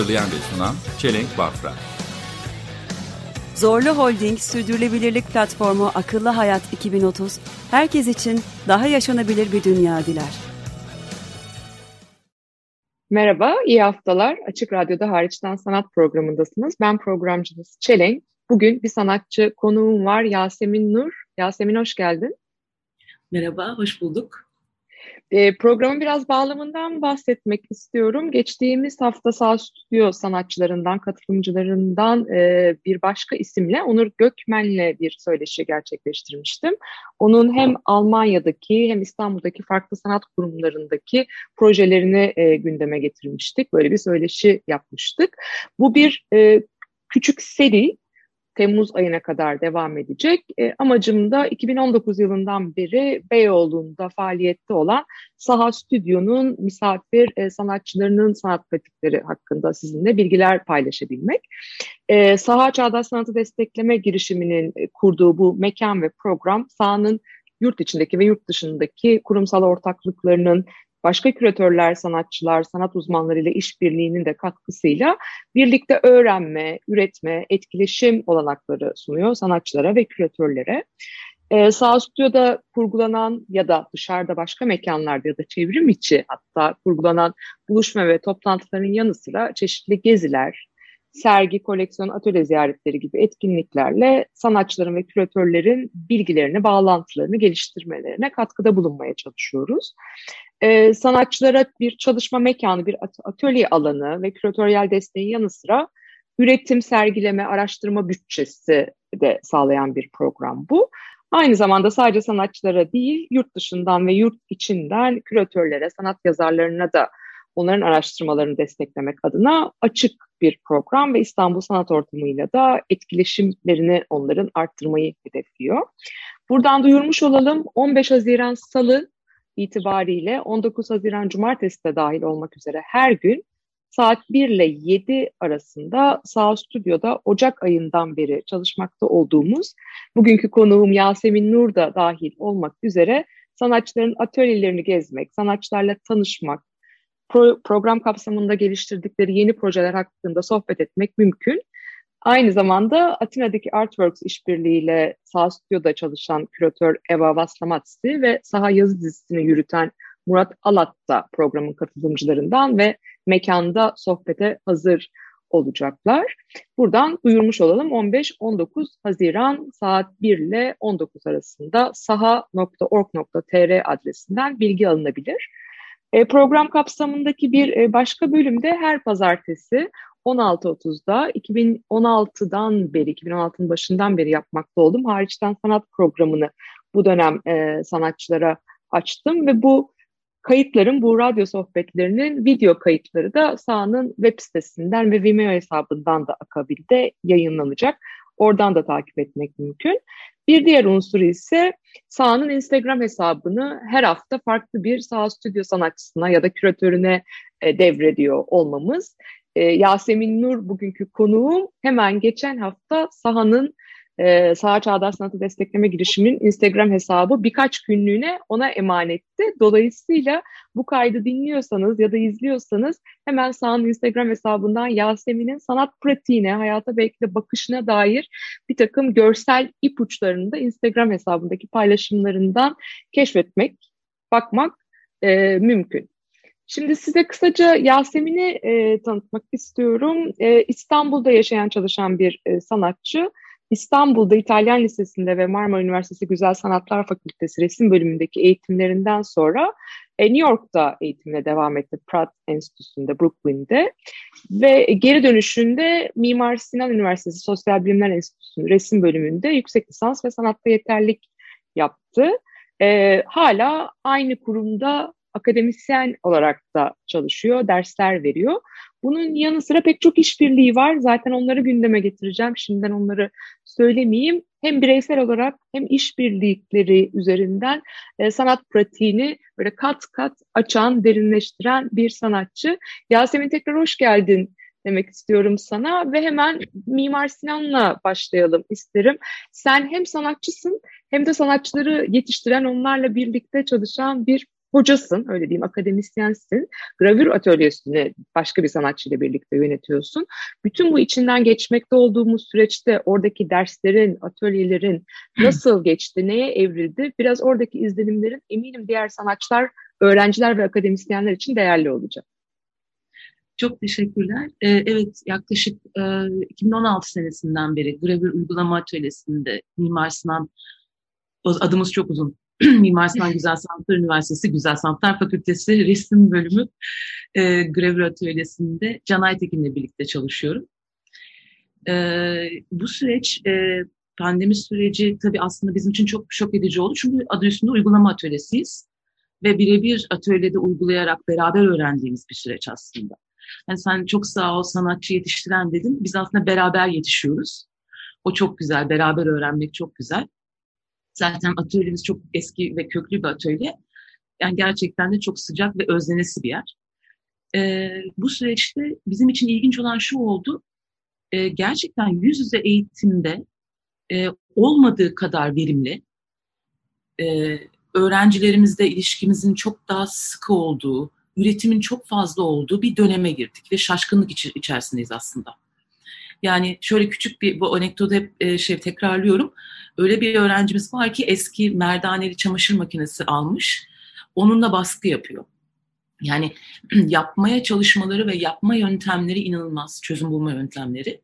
Hazırlayan ve sunan Çelenk Bafra. Zorlu Holding Sürdürülebilirlik Platformu Akıllı Hayat 2030, herkes için daha yaşanabilir bir dünya diler. Merhaba, iyi haftalar. Açık Radyo'da Hariçten Sanat programındasınız. Ben programcınız Çelenk. Bugün bir sanatçı konuğum var Yasemin Nur. Yasemin hoş geldin. Merhaba, hoş bulduk. E, programın biraz bağlamından bahsetmek istiyorum. Geçtiğimiz hafta Sağ Stüdyo sanatçılarından, katılımcılarından e, bir başka isimle Onur Gökmen'le bir söyleşi gerçekleştirmiştim. Onun hem Almanya'daki hem İstanbul'daki farklı sanat kurumlarındaki projelerini e, gündeme getirmiştik. Böyle bir söyleşi yapmıştık. Bu bir e, küçük seri Temmuz ayına kadar devam edecek. E, amacım da 2019 yılından beri Beyoğlu'nda faaliyette olan Saha Stüdyo'nun misafir e, sanatçılarının sanat pratikleri hakkında sizinle bilgiler paylaşabilmek. E, Saha Çağdaş Sanatı Destekleme girişiminin e, kurduğu bu mekan ve program sahanın yurt içindeki ve yurt dışındaki kurumsal ortaklıklarının başka küratörler, sanatçılar, sanat uzmanlarıyla işbirliğinin de katkısıyla birlikte öğrenme, üretme, etkileşim olanakları sunuyor sanatçılara ve küratörlere. Ee, sağ stüdyoda kurgulanan ya da dışarıda başka mekanlarda ya da çevrim içi hatta kurgulanan buluşma ve toplantıların yanı sıra çeşitli geziler, sergi, koleksiyon, atölye ziyaretleri gibi etkinliklerle sanatçıların ve küratörlerin bilgilerini, bağlantılarını geliştirmelerine katkıda bulunmaya çalışıyoruz. Ee, sanatçılara bir çalışma mekanı, bir atölye alanı ve küratöryel desteğin yanı sıra üretim, sergileme, araştırma bütçesi de sağlayan bir program bu. Aynı zamanda sadece sanatçılara değil, yurt dışından ve yurt içinden küratörlere, sanat yazarlarına da onların araştırmalarını desteklemek adına açık bir program ve İstanbul Sanat Ortamı'yla da etkileşimlerini onların arttırmayı hedefliyor. Buradan duyurmuş olalım 15 Haziran Salı itibariyle 19 Haziran Cumartesi de dahil olmak üzere her gün saat 1 ile 7 arasında Sağ Stüdyo'da Ocak ayından beri çalışmakta olduğumuz bugünkü konuğum Yasemin Nur da dahil olmak üzere sanatçıların atölyelerini gezmek, sanatçılarla tanışmak, pro program kapsamında geliştirdikleri yeni projeler hakkında sohbet etmek mümkün. Aynı zamanda Atina'daki Artworks işbirliğiyle Sağ Stüdyo'da çalışan küratör Eva Vaslamatsi ve Saha Yazı dizisini yürüten Murat Alat da programın katılımcılarından ve mekanda sohbete hazır olacaklar. Buradan duyurmuş olalım 15-19 Haziran saat 1 ile 19 arasında saha.org.tr adresinden bilgi alınabilir. E, program kapsamındaki bir e, başka bölümde her pazartesi 16.30'da 2016'dan beri, 2016'nın başından beri yapmakta oldum. Hariçten sanat programını bu dönem e, sanatçılara açtım ve bu kayıtların, bu radyo sohbetlerinin video kayıtları da sahanın web sitesinden ve Vimeo hesabından da akabilde yayınlanacak. Oradan da takip etmek mümkün. Bir diğer unsur ise sahanın Instagram hesabını her hafta farklı bir saha stüdyo sanatçısına ya da küratörüne e, devrediyor olmamız. E, Yasemin Nur bugünkü konuğum hemen geçen hafta sahanın e, Saha Çağdaş Sanatı Destekleme girişiminin Instagram hesabı birkaç günlüğüne ona emanetti. Dolayısıyla bu kaydı dinliyorsanız ya da izliyorsanız hemen Saha'nın Instagram hesabından Yasemin'in sanat pratiğine, hayata belki de bakışına dair bir takım görsel ipuçlarını da Instagram hesabındaki paylaşımlarından keşfetmek, bakmak e, mümkün. Şimdi size kısaca Yasemin'i e, tanıtmak istiyorum. E, İstanbul'da yaşayan çalışan bir e, sanatçı. İstanbul'da İtalyan Lisesi'nde ve Marmara Üniversitesi Güzel Sanatlar Fakültesi resim bölümündeki eğitimlerinden sonra e, New York'ta eğitimine devam etti. Pratt Enstitüsü'nde, Brooklyn'de. Ve geri dönüşünde Mimar Sinan Üniversitesi Sosyal Bilimler Enstitüsü'nün resim bölümünde yüksek lisans ve sanatta yeterlik yaptı. E, hala aynı kurumda akademisyen olarak da çalışıyor, dersler veriyor. Bunun yanı sıra pek çok işbirliği var. Zaten onları gündeme getireceğim. Şimdiden onları söylemeyeyim. Hem bireysel olarak hem işbirlikleri üzerinden e, sanat pratiğini böyle kat kat açan, derinleştiren bir sanatçı. Yasemin tekrar hoş geldin demek istiyorum sana ve hemen Mimar Sinan'la başlayalım isterim. Sen hem sanatçısın hem de sanatçıları yetiştiren, onlarla birlikte çalışan bir hocasın, öyle diyeyim, akademisyensin. Gravür atölyesini başka bir sanatçıyla birlikte yönetiyorsun. Bütün bu içinden geçmekte olduğumuz süreçte oradaki derslerin, atölyelerin nasıl geçti, neye evrildi? Biraz oradaki izlenimlerin eminim diğer sanatçılar, öğrenciler ve akademisyenler için değerli olacak. Çok teşekkürler. Ee, evet, yaklaşık e, 2016 senesinden beri Gravür Uygulama Atölyesi'nde Mimar Sinan, adımız çok uzun, Mimar Sinan Güzel Sanatlar Üniversitesi Güzel Sanatlar Fakültesi Resim Bölümü e, Gravür Atölyesi'nde Can Aytekin'le birlikte çalışıyorum. E, bu süreç, e, pandemi süreci tabii aslında bizim için çok şok edici oldu. Çünkü adı üstünde uygulama atölyesiyiz. Ve birebir atölyede uygulayarak beraber öğrendiğimiz bir süreç aslında. Yani sen çok sağ ol sanatçı yetiştiren dedin. Biz aslında beraber yetişiyoruz. O çok güzel, beraber öğrenmek çok güzel. Zaten atölyemiz çok eski ve köklü bir atölye. Yani gerçekten de çok sıcak ve özlenesi bir yer. Ee, bu süreçte bizim için ilginç olan şu oldu. E, gerçekten yüz yüze eğitimde e, olmadığı kadar verimli, e, öğrencilerimizle ilişkimizin çok daha sıkı olduğu, üretimin çok fazla olduğu bir döneme girdik ve şaşkınlık içerisindeyiz aslında. Yani şöyle küçük bir bu anekdotu hep e, şey tekrarlıyorum. Öyle bir öğrencimiz var ki eski merdaneli çamaşır makinesi almış. Onunla baskı yapıyor. Yani yapmaya çalışmaları ve yapma yöntemleri inanılmaz. Çözüm bulma yöntemleri.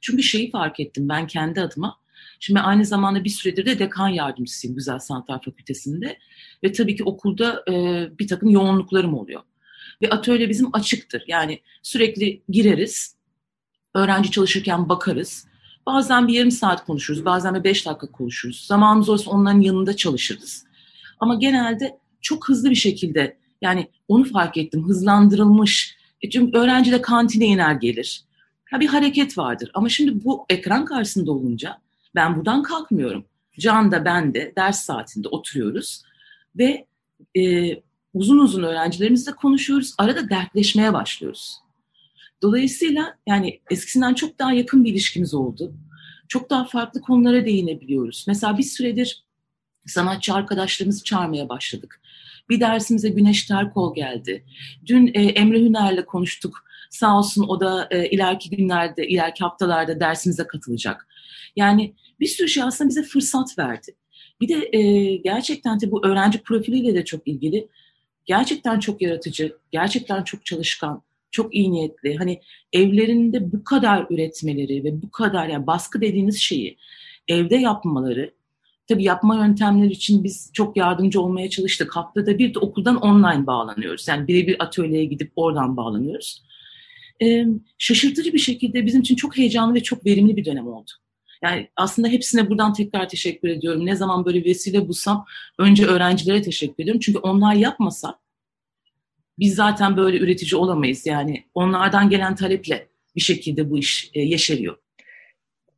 Çünkü şeyi fark ettim ben kendi adıma. Şimdi aynı zamanda bir süredir de dekan yardımcısıyım Güzel Sanatlar Fakültesi'nde. Ve tabii ki okulda e, bir takım yoğunluklarım oluyor. Ve atölye bizim açıktır. Yani sürekli gireriz, öğrenci çalışırken bakarız. Bazen bir yarım saat konuşuruz, bazen bir beş dakika konuşuruz. Zamanımız olursa onların yanında çalışırız. Ama genelde çok hızlı bir şekilde yani onu fark ettim hızlandırılmış. E çünkü öğrenci de kantine iner gelir. Ha bir hareket vardır ama şimdi bu ekran karşısında olunca ben buradan kalkmıyorum. Can da ben de ders saatinde oturuyoruz ve e, uzun uzun öğrencilerimizle konuşuyoruz. Arada dertleşmeye başlıyoruz. Dolayısıyla yani eskisinden çok daha yakın bir ilişkimiz oldu. Çok daha farklı konulara değinebiliyoruz. Mesela bir süredir sanatçı arkadaşlarımızı çağırmaya başladık. Bir dersimize Güneş Terkol geldi. Dün e, Emre Hüner'le konuştuk. Sağ olsun o da e, ileriki günlerde, ileriki haftalarda dersimize katılacak. Yani bir sürü şey aslında bize fırsat verdi. Bir de e, gerçekten de bu öğrenci profiliyle de çok ilgili. Gerçekten çok yaratıcı, gerçekten çok çalışkan, çok iyi niyetli. Hani evlerinde bu kadar üretmeleri ve bu kadar yani baskı dediğiniz şeyi evde yapmaları tabii yapma yöntemleri için biz çok yardımcı olmaya çalıştık. Haftada bir de okuldan online bağlanıyoruz. Yani birebir atölyeye gidip oradan bağlanıyoruz. Ee, şaşırtıcı bir şekilde bizim için çok heyecanlı ve çok verimli bir dönem oldu. Yani aslında hepsine buradan tekrar teşekkür ediyorum. Ne zaman böyle vesile bulsam önce öğrencilere teşekkür ediyorum. Çünkü onlar yapmasa biz zaten böyle üretici olamayız. Yani onlardan gelen taleple bir şekilde bu iş e, yeşeriyor.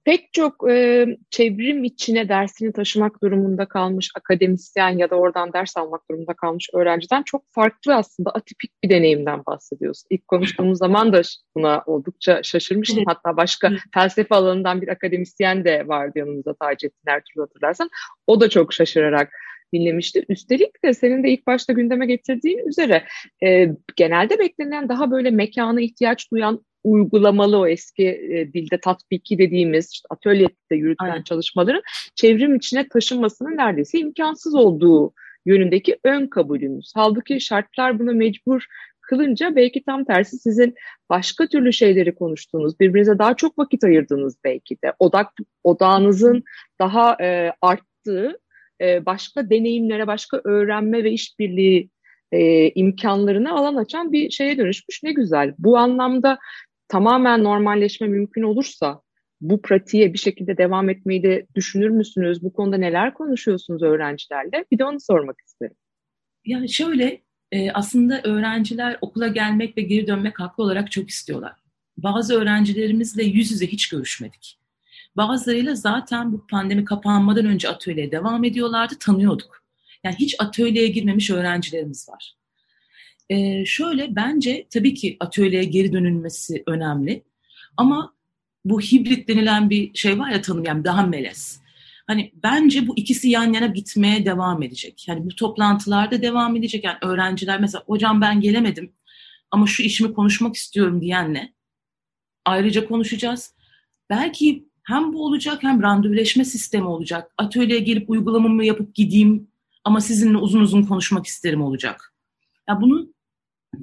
Pek çok e, çevrim içine dersini taşımak durumunda kalmış akademisyen ya da oradan ders almak durumunda kalmış öğrenciden çok farklı aslında atipik bir deneyimden bahsediyorsun. İlk konuştuğumuz zaman da buna oldukça şaşırmıştım. Hatta başka felsefe alanından bir akademisyen de vardı yanımızda Taceddin Ertuğrul hatırlarsan. O da çok şaşırarak dinlemişti. Üstelik de senin de ilk başta gündeme getirdiğin üzere e, genelde beklenen daha böyle mekana ihtiyaç duyan uygulamalı o eski e, dilde tatbiki dediğimiz işte atölyede yürütülen Aynen. çalışmaların çevrim içine taşınmasının neredeyse imkansız olduğu yönündeki ön kabulümüz. Halbuki şartlar buna mecbur kılınca belki tam tersi sizin başka türlü şeyleri konuştuğunuz, birbirinize daha çok vakit ayırdığınız belki de odak odağınızın daha e, arttığı e, başka deneyimlere, başka öğrenme ve işbirliği e, alan açan bir şeye dönüşmüş. Ne güzel. Bu anlamda tamamen normalleşme mümkün olursa bu pratiğe bir şekilde devam etmeyi de düşünür müsünüz? Bu konuda neler konuşuyorsunuz öğrencilerle? Bir de onu sormak isterim. Yani şöyle e, aslında öğrenciler okula gelmek ve geri dönmek haklı olarak çok istiyorlar. Bazı öğrencilerimizle yüz yüze hiç görüşmedik. Bazılarıyla zaten bu pandemi kapanmadan önce atölyeye devam ediyorlardı, tanıyorduk. Yani hiç atölyeye girmemiş öğrencilerimiz var. Ee, şöyle bence tabii ki atölyeye geri dönülmesi önemli. Ama bu hibrit denilen bir şey var ya tanım yani daha melez. Hani bence bu ikisi yan yana gitmeye devam edecek. Yani bu toplantılarda devam edecek. Yani öğrenciler mesela hocam ben gelemedim ama şu işimi konuşmak istiyorum diyenle ayrıca konuşacağız. Belki hem bu olacak hem randevuleşme sistemi olacak. Atölyeye gelip uygulamamı yapıp gideyim ama sizinle uzun uzun konuşmak isterim olacak. Ya yani bunun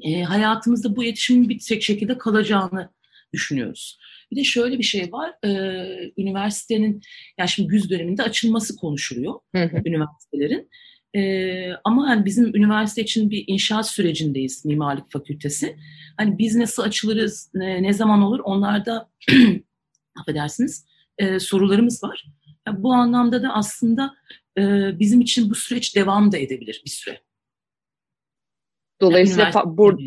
e, hayatımızda bu iletişimin bir tek şekilde kalacağını düşünüyoruz. Bir de şöyle bir şey var, e, üniversitenin, yani şimdi güz döneminde açılması konuşuluyor hı hı. üniversitelerin. E, ama hani bizim üniversite için bir inşaat sürecindeyiz mimarlık fakültesi. Hani biz nasıl açılırız, ne, ne zaman olur onlarda affedersiniz e, sorularımız var. Yani bu anlamda da aslında e, bizim için bu süreç devam da edebilir bir süre. Dolayısıyla yani bur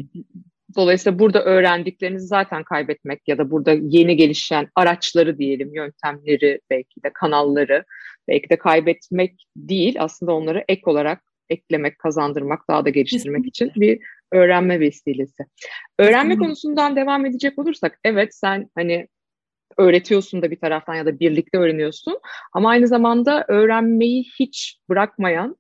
Dolayısıyla burada öğrendiklerinizi zaten kaybetmek ya da burada yeni gelişen araçları diyelim, yöntemleri belki de kanalları belki de kaybetmek değil aslında onları ek olarak eklemek, kazandırmak, daha da geliştirmek için bir öğrenme vesilesi. Öğrenme konusundan devam edecek olursak evet sen hani öğretiyorsun da bir taraftan ya da birlikte öğreniyorsun. Ama aynı zamanda öğrenmeyi hiç bırakmayan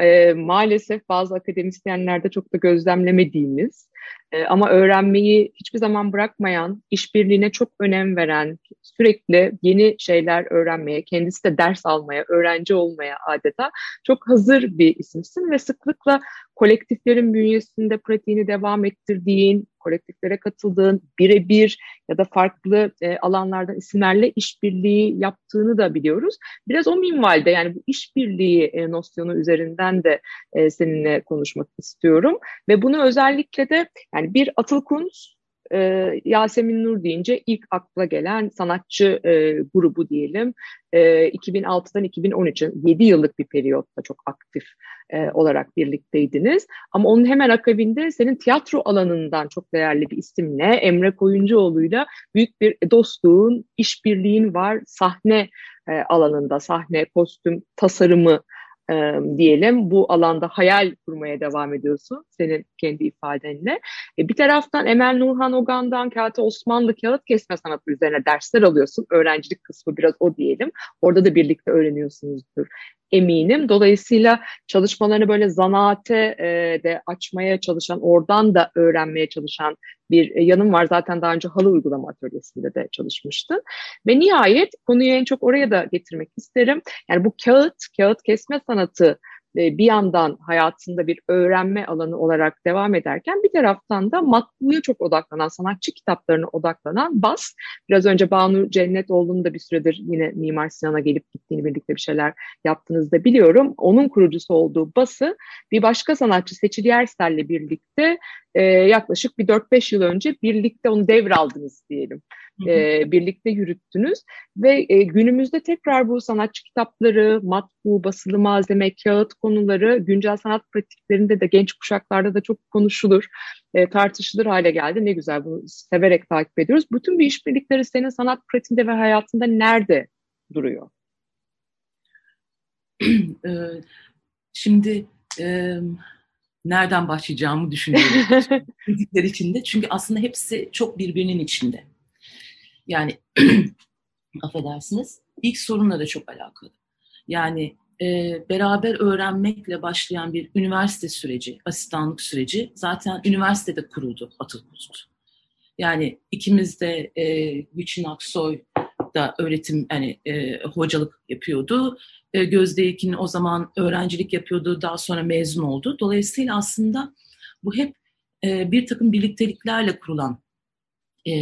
e, maalesef bazı akademisyenlerde çok da gözlemlemediğimiz e, ama öğrenmeyi hiçbir zaman bırakmayan, işbirliğine çok önem veren, sürekli yeni şeyler öğrenmeye, kendisi de ders almaya, öğrenci olmaya adeta çok hazır bir isimsin ve sıklıkla kolektiflerin bünyesinde pratiğini devam ettirdiğin, kolektiflere katıldığın, birebir ya da farklı e, alanlardan isimlerle işbirliği yaptığını da biliyoruz. Biraz o minvalde yani bu işbirliği e, nosyonu üzerinden de e, seninle konuşmak istiyorum. Ve bunu özellikle de yani bir Atıl Kunz e, Yasemin Nur deyince ilk akla gelen sanatçı e, grubu diyelim. E, 2006'dan 2013'e 7 yıllık bir periyotta çok aktif e, olarak birlikteydiniz. Ama onun hemen akabinde senin tiyatro alanından çok değerli bir isimle Emre Koyuncuoğlu'yla büyük bir dostluğun, işbirliğin var sahne e, alanında, sahne, kostüm, tasarımı e, diyelim bu alanda hayal kurmaya devam ediyorsun senin kendi ifadenle. E, bir taraftan Emel Nurhan Ogan'dan Kağıt Osmanlı kağıt kesme sanatı üzerine dersler alıyorsun. Öğrencilik kısmı biraz o diyelim. Orada da birlikte öğreniyorsunuzdur eminim. Dolayısıyla çalışmalarını böyle zanaate e, de açmaya çalışan, oradan da öğrenmeye çalışan bir yanım var. Zaten daha önce halı uygulama atölyesinde de çalışmıştın. Ve nihayet konuyu en çok oraya da getirmek isterim. Yani bu kağıt, kağıt kesme sanatı bir yandan hayatında bir öğrenme alanı olarak devam ederken bir taraftan da matbuya çok odaklanan, sanatçı kitaplarına odaklanan BAS. Biraz önce Banu Cennetoğlu'nun da bir süredir yine Mimar Sinan'a gelip gittiğini birlikte bir şeyler yaptığınızda biliyorum. Onun kurucusu olduğu BAS'ı bir başka sanatçı Seçil Yersel'le birlikte yaklaşık bir 4-5 yıl önce birlikte onu devraldınız diyelim e, birlikte yürüttünüz ve e, günümüzde tekrar bu sanatçı kitapları, matbu, basılı malzeme, kağıt konuları güncel sanat pratiklerinde de genç kuşaklarda da çok konuşulur, e, tartışılır hale geldi. Ne güzel bunu severek takip ediyoruz. Bütün bu işbirlikleri senin sanat pratiğinde ve hayatında nerede duruyor? Şimdi e, nereden başlayacağımı düşünüyorum. Dedikleri içinde. Çünkü aslında hepsi çok birbirinin içinde. Yani affedersiniz ilk sorunla da çok alakalı. Yani e, beraber öğrenmekle başlayan bir üniversite süreci, asistanlık süreci zaten üniversitede kuruldu Atıl Yani ikimiz de e, Gülçin Aksoy da öğretim yani e, hocalık yapıyordu. E, Gözde Ekin o zaman öğrencilik yapıyordu. Daha sonra mezun oldu. Dolayısıyla aslında bu hep e, bir takım birlikteliklerle kurulan e,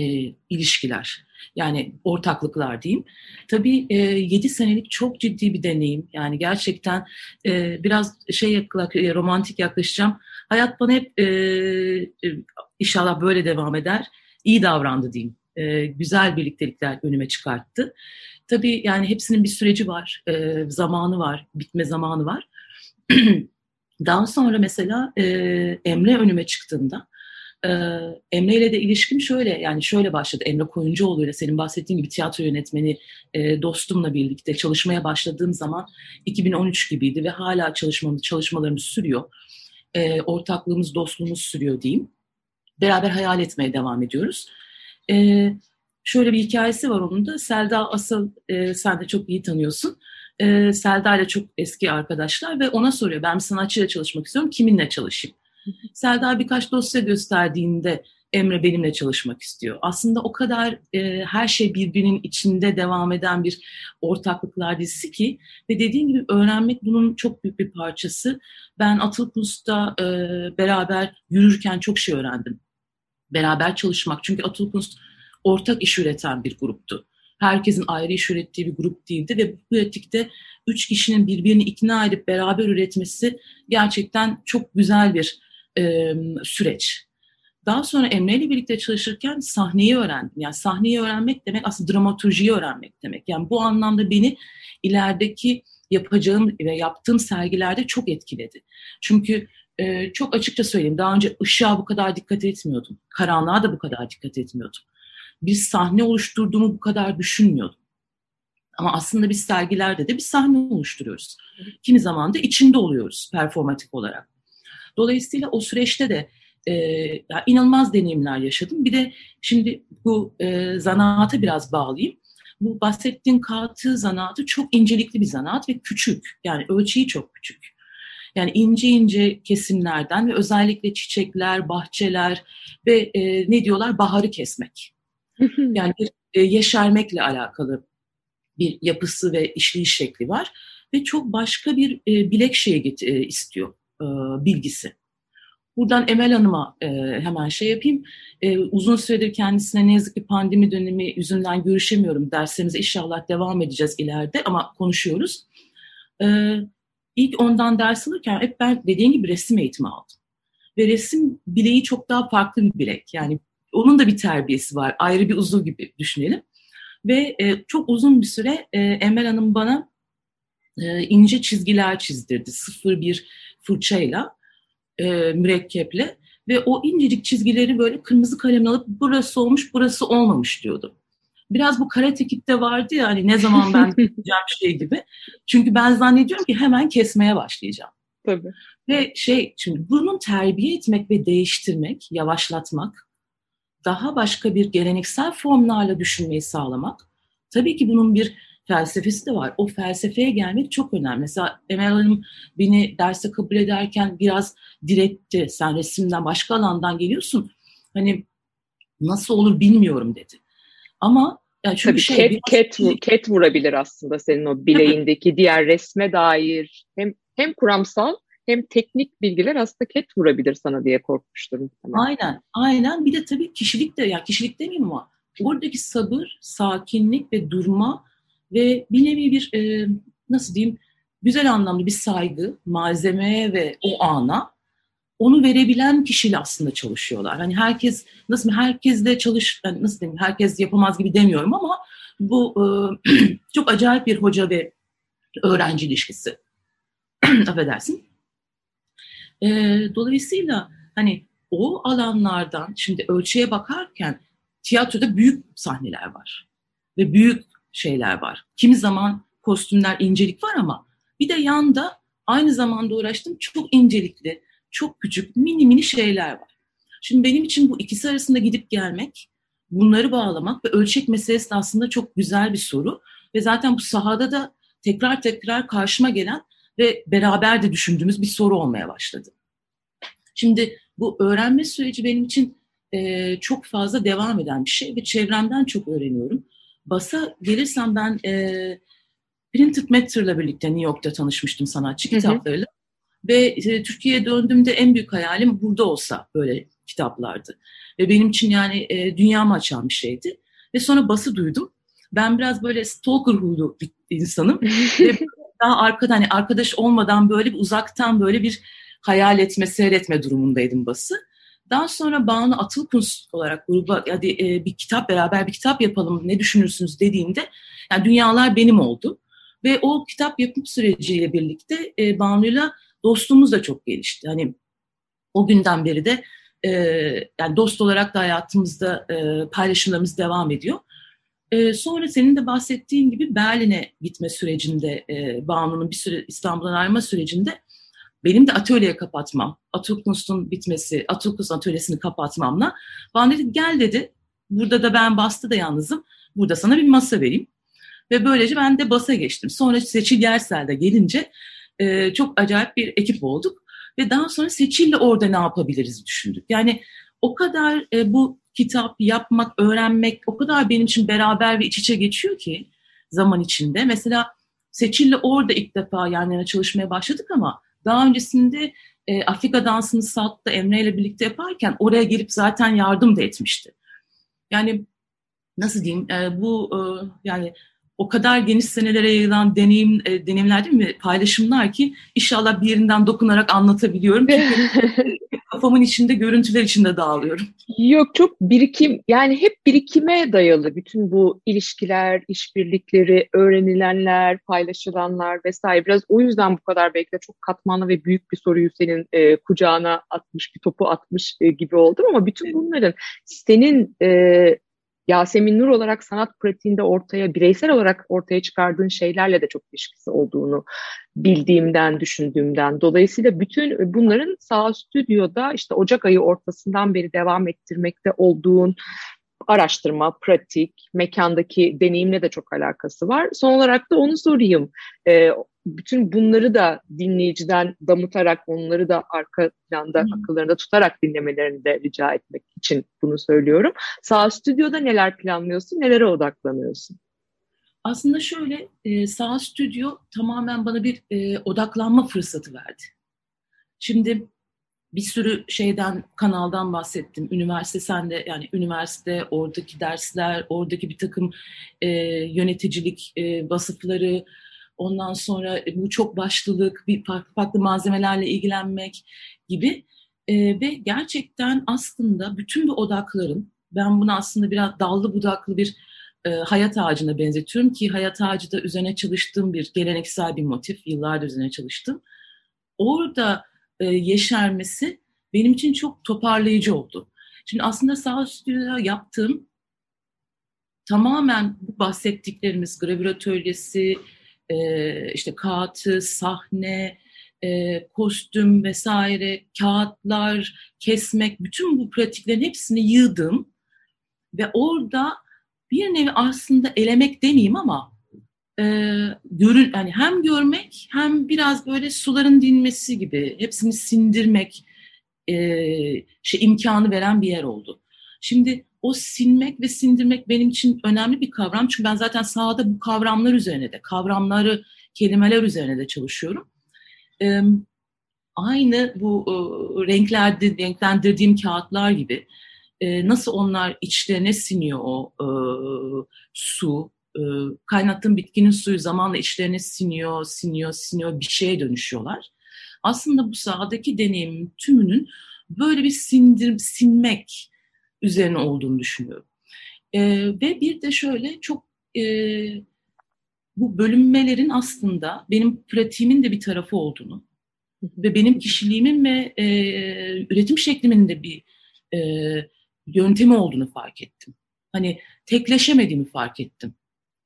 ilişkiler. Yani ortaklıklar diyeyim. Tabii e, 7 senelik çok ciddi bir deneyim. Yani gerçekten e, biraz şey e, romantik yaklaşacağım. Hayat bana hep e, e, inşallah böyle devam eder. İyi davrandı diyeyim. E, güzel birliktelikler önüme çıkarttı. Tabii yani hepsinin bir süreci var, e, zamanı var, bitme zamanı var. Daha sonra mesela e, Emre önüme çıktığında e, Emre ile de ilişkim şöyle yani şöyle başladı. Emre Koyuncuoğlu ile senin bahsettiğin gibi tiyatro yönetmeni e, dostumla birlikte çalışmaya başladığım zaman 2013 gibiydi ve hala çalışmamız çalışmalarımız sürüyor. E, ortaklığımız, dostluğumuz sürüyor diyeyim. Beraber hayal etmeye devam ediyoruz. E, şöyle bir hikayesi var onun da. Selda Asıl e, sen de çok iyi tanıyorsun. E, Selda ile çok eski arkadaşlar ve ona soruyor ben sanatçıyla çalışmak istiyorum kiminle çalışayım? Selda birkaç dosya gösterdiğinde Emre benimle çalışmak istiyor. Aslında o kadar e, her şey birbirinin içinde devam eden bir ortaklıklar dizisi ki ve dediğim gibi öğrenmek bunun çok büyük bir parçası. Ben Atıl Kunst'ta e, beraber yürürken çok şey öğrendim. Beraber çalışmak. Çünkü Atıl Kunst ortak iş üreten bir gruptu. Herkesin ayrı iş ürettiği bir grup değildi ve bu pratikte üç kişinin birbirini ikna edip beraber üretmesi gerçekten çok güzel bir e, süreç. Daha sonra Emre ile birlikte çalışırken sahneyi öğrendim. Yani sahneyi öğrenmek demek aslında dramaturjiyi öğrenmek demek. Yani bu anlamda beni ilerideki yapacağım ve yaptığım sergilerde çok etkiledi. Çünkü e, çok açıkça söyleyeyim daha önce ışığa bu kadar dikkat etmiyordum. Karanlığa da bu kadar dikkat etmiyordum. Bir sahne oluşturduğumu bu kadar düşünmüyordum. Ama aslında biz sergilerde de bir sahne oluşturuyoruz. Kimi zaman da içinde oluyoruz performatik olarak. Dolayısıyla o süreçte de e, ya inanılmaz deneyimler yaşadım. Bir de şimdi bu e, zanaata biraz bağlayayım. Bu bahsettiğin kağıtı zanaatı çok incelikli bir zanaat ve küçük. Yani ölçeği çok küçük. Yani ince ince kesimlerden ve özellikle çiçekler, bahçeler ve e, ne diyorlar baharı kesmek. yani bir e, yeşermekle alakalı bir yapısı ve işleyiş şekli var ve çok başka bir e, bilek şeyi e, istiyor e, bilgisi. Buradan Emel Hanım'a e, hemen şey yapayım. E, uzun süredir kendisine ne yazık ki pandemi dönemi yüzünden görüşemiyorum. Derslerimize inşallah devam edeceğiz ileride ama konuşuyoruz. E, ilk ondan ders alırken hep ben dediğim gibi resim eğitimi aldım. Ve resim bileği çok daha farklı bir bilek. Yani onun da bir terbiyesi var. Ayrı bir uzuv gibi düşünelim. Ve e, çok uzun bir süre e, Emel Hanım bana e, ince çizgiler çizdirdi. Sıfır bir fırçayla, e, mürekkeple ve o incecik çizgileri böyle kırmızı kalemle alıp burası olmuş, burası olmamış diyordu. Biraz bu karate kipte vardı ya hani ne zaman ben yapacağım şey gibi. Çünkü ben zannediyorum ki hemen kesmeye başlayacağım. Tabii. Ve şey şimdi bunun terbiye etmek ve değiştirmek, yavaşlatmak, daha başka bir geleneksel formlarla düşünmeyi sağlamak. Tabii ki bunun bir felsefesi de var. O felsefeye gelmek çok önemli. Mesela Emel Hanım beni derse kabul ederken biraz diretti. Sen resimden başka alandan geliyorsun. Hani nasıl olur bilmiyorum dedi. Ama yani çünkü Tabii şey, ket, biraz... ket, vurabilir aslında senin o bileğindeki diğer resme dair hem hem kuramsal hem teknik bilgiler aslında ket vurabilir sana diye korkmuştum. Aynen, aynen. Bir de tabii kişilik de, ya kişilik demeyeyim ama oradaki sabır, sakinlik ve durma ve bir nevi bir e, nasıl diyeyim güzel anlamda bir saygı malzemeye ve o ana onu verebilen kişiyle aslında çalışıyorlar. Hani herkes nasıl herkesle çalış yani nasıl diyeyim herkes yapamaz gibi demiyorum ama bu e, çok acayip bir hoca ve öğrenci ilişkisi. Affedersin. E, dolayısıyla hani o alanlardan şimdi ölçüye bakarken tiyatroda büyük sahneler var ve büyük şeyler var. Kimi zaman kostümler incelik var ama bir de yanda aynı zamanda uğraştığım çok incelikli, çok küçük, mini mini şeyler var. Şimdi benim için bu ikisi arasında gidip gelmek, bunları bağlamak ve ölçek meselesi aslında çok güzel bir soru. Ve zaten bu sahada da tekrar tekrar karşıma gelen ve beraber de düşündüğümüz bir soru olmaya başladı. Şimdi bu öğrenme süreci benim için e, çok fazla devam eden bir şey ve çevremden çok öğreniyorum. Basa gelirsem ben e, Printed Matter'la birlikte New York'ta tanışmıştım sanatçı kitaplarıyla. Ve e, Türkiye'ye döndüğümde en büyük hayalim burada olsa böyle kitaplardı. Ve benim için yani e, dünyamı açan bir şeydi. Ve sonra bası duydum. Ben biraz böyle stalker huylu bir insanım. ve daha arkada hani arkadaş olmadan böyle bir uzaktan böyle bir hayal etme, seyretme durumundaydım bası. Daha sonra Banu Atılkuns olarak gruba hadi e, bir kitap beraber bir kitap yapalım ne düşünürsünüz dediğinde yani dünyalar benim oldu. Ve o kitap yapım süreciyle birlikte e, Banu'yla dostluğumuz da çok gelişti. Hani o günden beri de e, yani dost olarak da hayatımızda e, paylaşımlarımız devam ediyor. E, sonra senin de bahsettiğin gibi Berlin'e gitme sürecinde, e, Banu'nun bir süre İstanbul'dan ayrılma sürecinde benim de atölyeye kapatmam, Atuknus'un bitmesi, Atukus atölyesini kapatmamla bana dedi gel dedi, burada da ben bastı da yalnızım, burada sana bir masa vereyim. Ve böylece ben de basa geçtim. Sonra Seçil Yersel'de gelince e, çok acayip bir ekip olduk. Ve daha sonra Seçil'le orada ne yapabiliriz düşündük. Yani o kadar e, bu kitap yapmak, öğrenmek o kadar benim için beraber ve iç içe geçiyor ki zaman içinde. Mesela Seçil'le orada ilk defa yan yana çalışmaya başladık ama daha öncesinde e, Afrika dansını Salt'ta Emre ile birlikte yaparken oraya gelip zaten yardım da etmişti. Yani nasıl diyeyim e, bu e, yani o kadar geniş senelere yayılan deneyim e, deneyimler değil mi paylaşımlar ki inşallah bir yerinden dokunarak anlatabiliyorum. Çünkü kafamın içinde görüntüler içinde dağılıyorum. Yok çok birikim yani hep birikime dayalı bütün bu ilişkiler, işbirlikleri, öğrenilenler, paylaşılanlar vesaire. Biraz o yüzden bu kadar belki de çok katmanlı ve büyük bir soruyu senin e, kucağına atmış, bir topu atmış e, gibi oldum ama bütün bunların senin e, Yasemin Nur olarak sanat pratiğinde ortaya, bireysel olarak ortaya çıkardığın şeylerle de çok ilişkisi olduğunu bildiğimden, düşündüğümden. Dolayısıyla bütün bunların sağ stüdyoda işte Ocak ayı ortasından beri devam ettirmekte olduğun araştırma, pratik, mekandaki deneyimle de çok alakası var. Son olarak da onu sorayım. Ee, bütün bunları da dinleyiciden damıtarak, onları da arka planda hmm. akıllarında tutarak dinlemelerini de rica etmek için bunu söylüyorum. Sağ stüdyoda neler planlıyorsun, nelere odaklanıyorsun? Aslında şöyle, e, sağ stüdyo tamamen bana bir e, odaklanma fırsatı verdi. Şimdi bir sürü şeyden, kanaldan bahsettim. Üniversite sende, yani üniversite, oradaki dersler, oradaki bir takım e, yöneticilik e, vasıfları, ondan sonra bu çok başlılık, bir farklı, farklı malzemelerle ilgilenmek gibi. E, ve gerçekten aslında bütün bu odakların, ben bunu aslında biraz dallı budaklı bir e, hayat ağacına benzetiyorum ki hayat ağacı da üzerine çalıştığım bir geleneksel bir motif, yıllardır üzerine çalıştım. Orada e, yeşermesi benim için çok toparlayıcı oldu. Şimdi aslında sağ stüdyoda yaptığım tamamen bu bahsettiklerimiz gravür atölyesi, e, işte kağıtı, sahne, e, kostüm vesaire, kağıtlar, kesmek, bütün bu pratiklerin hepsini yığdım ve orada bir nevi aslında elemek demeyeyim ama e, görün yani hem görmek hem biraz böyle suların dinmesi gibi hepsini sindirmek e, şey imkanı veren bir yer oldu. Şimdi o sinmek ve sindirmek benim için önemli bir kavram. Çünkü ben zaten sahada bu kavramlar üzerine de, kavramları, kelimeler üzerine de çalışıyorum. E, aynı bu e, renklerde, renklendirdiğim kağıtlar gibi e, nasıl onlar içlerine siniyor o e, su, e, kaynattığım bitkinin suyu zamanla içlerine siniyor, siniyor, siniyor bir şeye dönüşüyorlar. Aslında bu sahadaki deneyimin tümünün böyle bir sindir, sinmek üzerine olduğunu düşünüyorum. E, ve bir de şöyle çok e, bu bölünmelerin aslında benim pratiğimin de bir tarafı olduğunu ve benim kişiliğimin ve e, üretim şeklimin de bir e, yöntemi olduğunu fark ettim. Hani tekleşemediğimi fark ettim.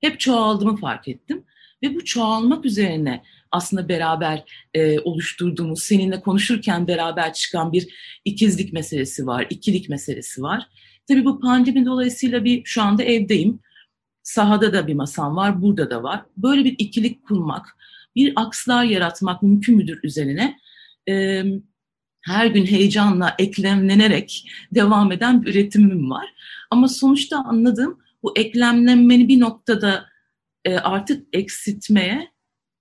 Hep çoğaldığımı fark ettim. Ve bu çoğalmak üzerine aslında beraber e, oluşturduğumuz, seninle konuşurken beraber çıkan bir ikizlik meselesi var, ikilik meselesi var. Tabii bu pandemi dolayısıyla bir şu anda evdeyim. Sahada da bir masam var, burada da var. Böyle bir ikilik kurmak, bir akslar yaratmak mümkün müdür üzerine? E, her gün heyecanla eklemlenerek devam eden bir üretimim var. Ama sonuçta anladığım bu eklemlenmeni bir noktada e, artık eksiltmeye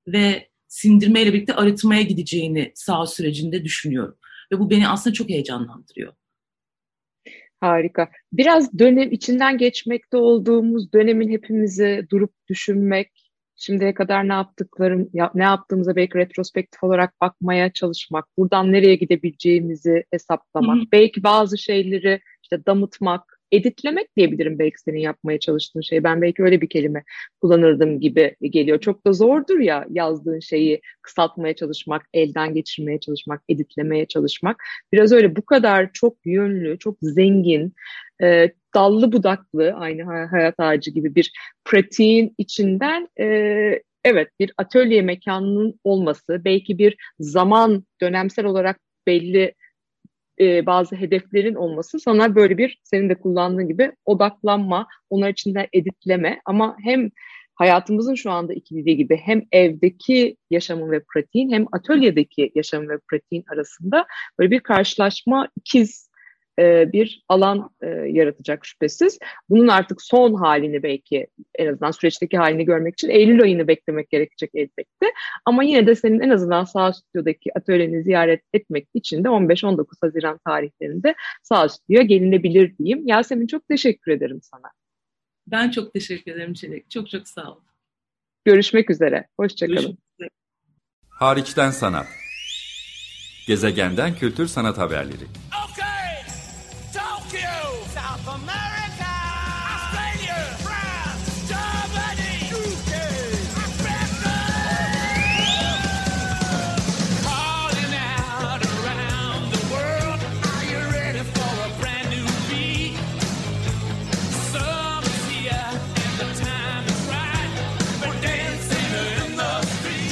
ve sindirmeyle birlikte arıtmaya gideceğini sağ sürecinde düşünüyorum. Ve bu beni aslında çok heyecanlandırıyor. Harika. Biraz dönem içinden geçmekte olduğumuz dönemin hepimizi durup düşünmek, şimdiye kadar ne yaptıklarım, ne yaptığımıza belki retrospektif olarak bakmaya çalışmak, buradan nereye gidebileceğimizi hesaplamak, hı hı. belki bazı şeyleri işte damıtmak, editlemek diyebilirim belki senin yapmaya çalıştığın şey. Ben belki öyle bir kelime kullanırdım gibi geliyor. Çok da zordur ya yazdığın şeyi kısaltmaya çalışmak, elden geçirmeye çalışmak, editlemeye çalışmak. Biraz öyle bu kadar çok yönlü, çok zengin, e, dallı budaklı aynı hayat ağacı gibi bir pratiğin içinden e, evet bir atölye mekanının olması, belki bir zaman dönemsel olarak belli e, bazı hedeflerin olması sana böyle bir senin de kullandığın gibi odaklanma, onlar içinde editleme. Ama hem hayatımızın şu anda ikililiği gibi hem evdeki yaşamın ve pratiğin hem atölyedeki yaşamın ve pratiğin arasında böyle bir karşılaşma ikiz e, bir alan e, yaratacak şüphesiz. Bunun artık son halini belki en azından süreçteki halini görmek için Eylül ayını beklemek gerekecek elbette. Ama yine de senin en azından Sağ Stüdyo'daki atölyeni ziyaret etmek için de 15-19 Haziran tarihlerinde Sağ Stüdyo'ya gelinebilir diyeyim. Yasemin çok teşekkür ederim sana. Ben çok teşekkür ederim Çelik. Çok çok sağ ol. Görüşmek üzere. Hoşçakalın. Hariçten Sanat Gezegenden Kültür Sanat Haberleri